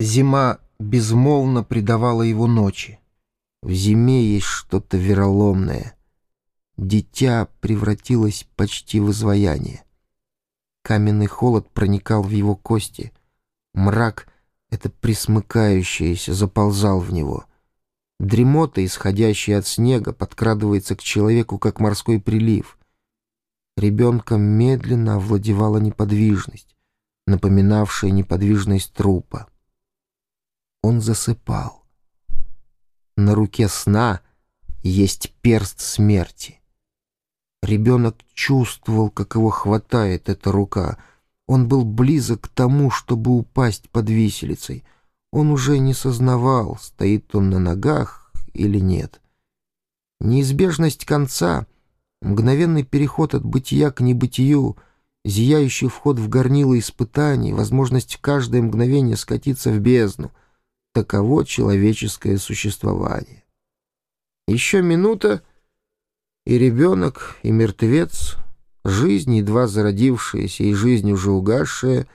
Зима безмолвно предавала его ночи. В зиме есть что-то вероломное. Дитя превратилось почти в изваяние. Каменный холод проникал в его кости. Мрак, это присмыкающееся, заползал в него. Дремота, исходящая от снега, подкрадывается к человеку, как морской прилив. Ребенком медленно овладевала неподвижность, напоминавшая неподвижность трупа. Он засыпал. На руке сна есть перст смерти. Ребенок чувствовал, как его хватает эта рука. Он был близок к тому, чтобы упасть под виселицей. Он уже не сознавал, стоит он на ногах или нет. Неизбежность конца, мгновенный переход от бытия к небытию, зияющий вход в горнило испытаний, возможность в каждое мгновение скатиться в бездну — таково человеческое существование. Еще минута — и ребенок, и мертвец, жизнь, едва зародившаяся и жизнь уже угасшая,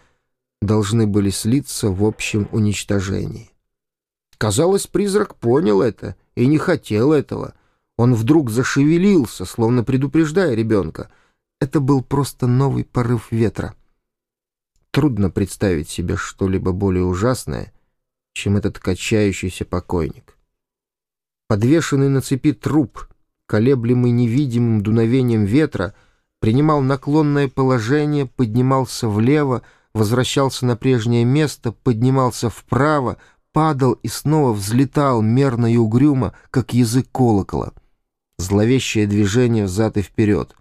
должны были слиться в общем уничтожении. Казалось, призрак понял это и не хотел этого. Он вдруг зашевелился, словно предупреждая ребенка. Это был просто новый порыв ветра. Трудно представить себе что-либо более ужасное, чем этот качающийся покойник. Подвешенный на цепи труп — колеблемый невидимым дуновением ветра, принимал наклонное положение, поднимался влево, возвращался на прежнее место, поднимался вправо, падал и снова взлетал мерно и угрюмо, как язык колокола. Зловещее движение взад и вперед.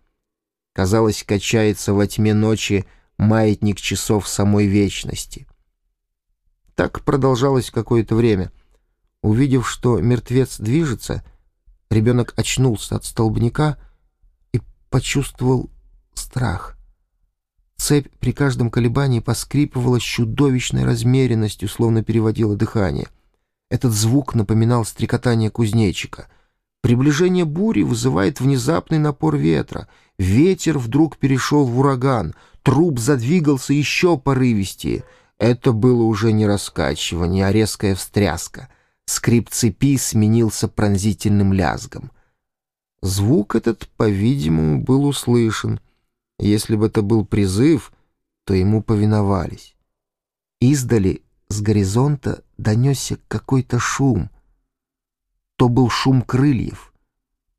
Казалось, качается во тьме ночи маятник часов самой вечности. Так продолжалось какое-то время. Увидев, что мертвец движется, Ребенок очнулся от столбняка и почувствовал страх. Цепь при каждом колебании поскрипывала с чудовищной размеренностью, словно переводила дыхание. Этот звук напоминал стрекотание кузнечика. Приближение бури вызывает внезапный напор ветра. Ветер вдруг перешел в ураган. Труп задвигался еще порывистее. Это было уже не раскачивание, а резкая встряска — Скрип цепи сменился пронзительным лязгом. Звук этот, по-видимому, был услышан. Если бы это был призыв, то ему повиновались. Издали с горизонта донесся какой-то шум. То был шум крыльев.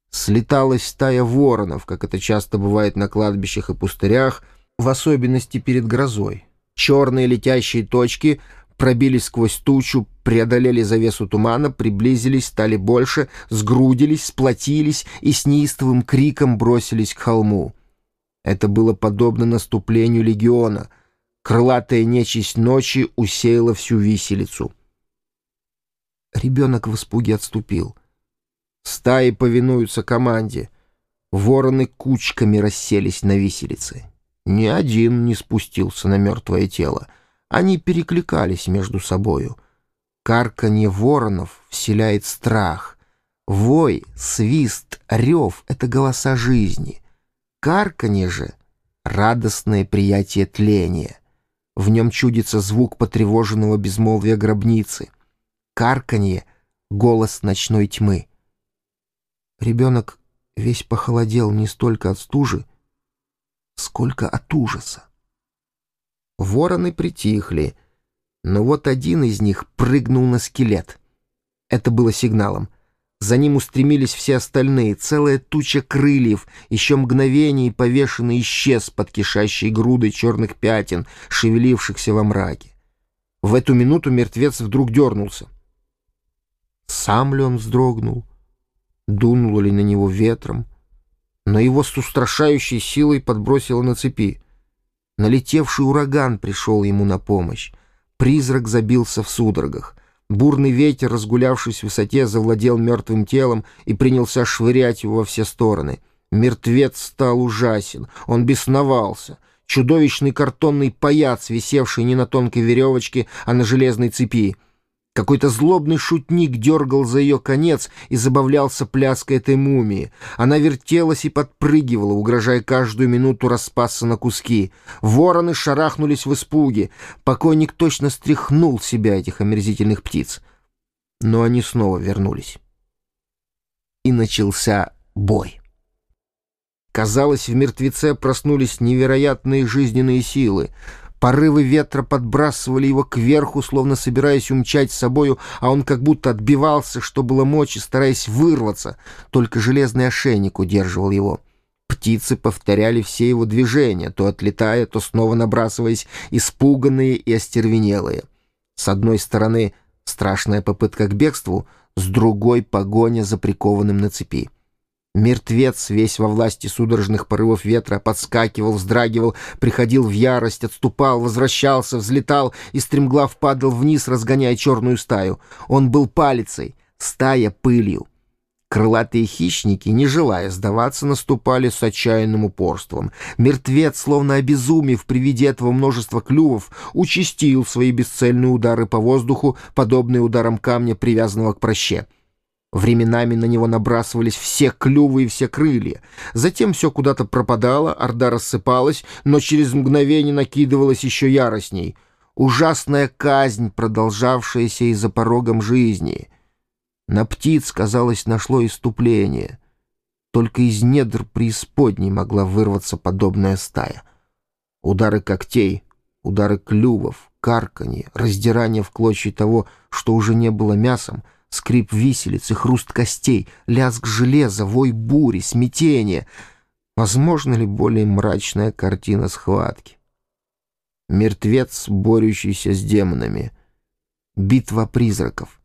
Слеталась стая воронов, как это часто бывает на кладбищах и пустырях, в особенности перед грозой. Черные летящие точки пробились сквозь тучу, преодолели завесу тумана, приблизились, стали больше, сгрудились, сплотились и с неистовым криком бросились к холму. Это было подобно наступлению легиона. Крылатая нечисть ночи усеяла всю виселицу. Ребенок в испуге отступил. Стаи повинуются команде. Вороны кучками расселись на виселице. Ни один не спустился на мертвое тело — они перекликались между собою. Карканье воронов вселяет страх. Вой, свист, рев — это голоса жизни. Карканье же — радостное приятие тления. В нем чудится звук потревоженного безмолвия гробницы. Карканье — голос ночной тьмы. Ребенок весь похолодел не столько от стужи, сколько от ужаса. Вороны притихли, но вот один из них прыгнул на скелет. Это было сигналом. За ним устремились все остальные, целая туча крыльев, еще мгновение повешенный исчез под кишащей грудой черных пятен, шевелившихся во мраке. В эту минуту мертвец вдруг дернулся. Сам ли он вздрогнул? Дунуло ли на него ветром? Но его с устрашающей силой подбросило на цепи. Налетевший ураган пришел ему на помощь. Призрак забился в судорогах. Бурный ветер, разгулявшись в высоте, завладел мертвым телом и принялся швырять его во все стороны. Мертвец стал ужасен, он бесновался. Чудовищный картонный паяц, висевший не на тонкой веревочке, а на железной цепи. Какой-то злобный шутник дергал за ее конец и забавлялся пляской этой мумии. Она вертелась и подпрыгивала, угрожая каждую минуту распасться на куски. Вороны шарахнулись в испуге. Покойник точно стряхнул себя этих омерзительных птиц. Но они снова вернулись. И начался бой. Казалось, в мертвеце проснулись невероятные жизненные силы — Порывы ветра подбрасывали его кверху, словно собираясь умчать с собою, а он как будто отбивался, что было мочи, стараясь вырваться. Только железный ошейник удерживал его. Птицы повторяли все его движения, то отлетая, то снова набрасываясь, испуганные и остервенелые. С одной стороны страшная попытка к бегству, с другой — погоня за прикованным на цепи. Мертвец, весь во власти судорожных порывов ветра, подскакивал, вздрагивал, приходил в ярость, отступал, возвращался, взлетал и стремглав падал вниз, разгоняя черную стаю. Он был палицей, стая пылью. Крылатые хищники, не желая сдаваться, наступали с отчаянным упорством. Мертвец, словно обезумев при виде этого множества клювов, участил свои бесцельные удары по воздуху, подобные ударам камня, привязанного к проще. Временами на него набрасывались все клювы и все крылья. Затем все куда-то пропадало, орда рассыпалась, но через мгновение накидывалась еще яростней. Ужасная казнь, продолжавшаяся и за порогом жизни. На птиц, казалось, нашло иступление. Только из недр преисподней могла вырваться подобная стая. Удары когтей, удары клювов, карканье, раздирание в клочья того, что уже не было мясом — скрип виселицы, хруст костей, лязг железа, вой бури, смятение. Возможно ли более мрачная картина схватки? Мертвец, борющийся с демонами. Битва призраков.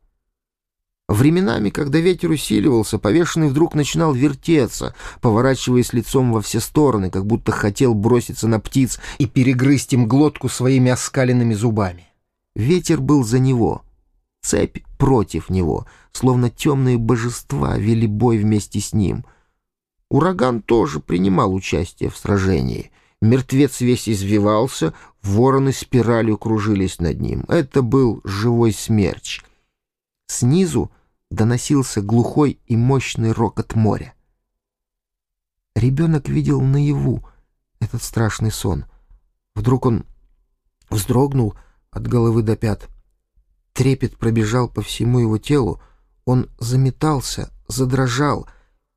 Временами, когда ветер усиливался, повешенный вдруг начинал вертеться, поворачиваясь лицом во все стороны, как будто хотел броситься на птиц и перегрызть им глотку своими оскаленными зубами. Ветер был за него — цепь против него, словно темные божества вели бой вместе с ним. Ураган тоже принимал участие в сражении. Мертвец весь извивался, вороны спиралью кружились над ним. Это был живой смерч. Снизу доносился глухой и мощный рокот моря. Ребенок видел наяву этот страшный сон. Вдруг он вздрогнул от головы до пят — Трепет пробежал по всему его телу, он заметался, задрожал,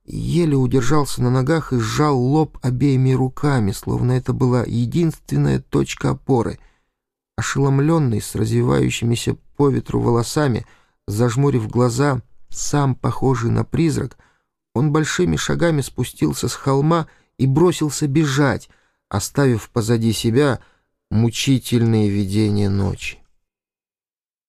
еле удержался на ногах и сжал лоб обеими руками, словно это была единственная точка опоры. Ошеломленный, с развивающимися по ветру волосами, зажмурив глаза, сам похожий на призрак, он большими шагами спустился с холма и бросился бежать, оставив позади себя мучительные видения ночи.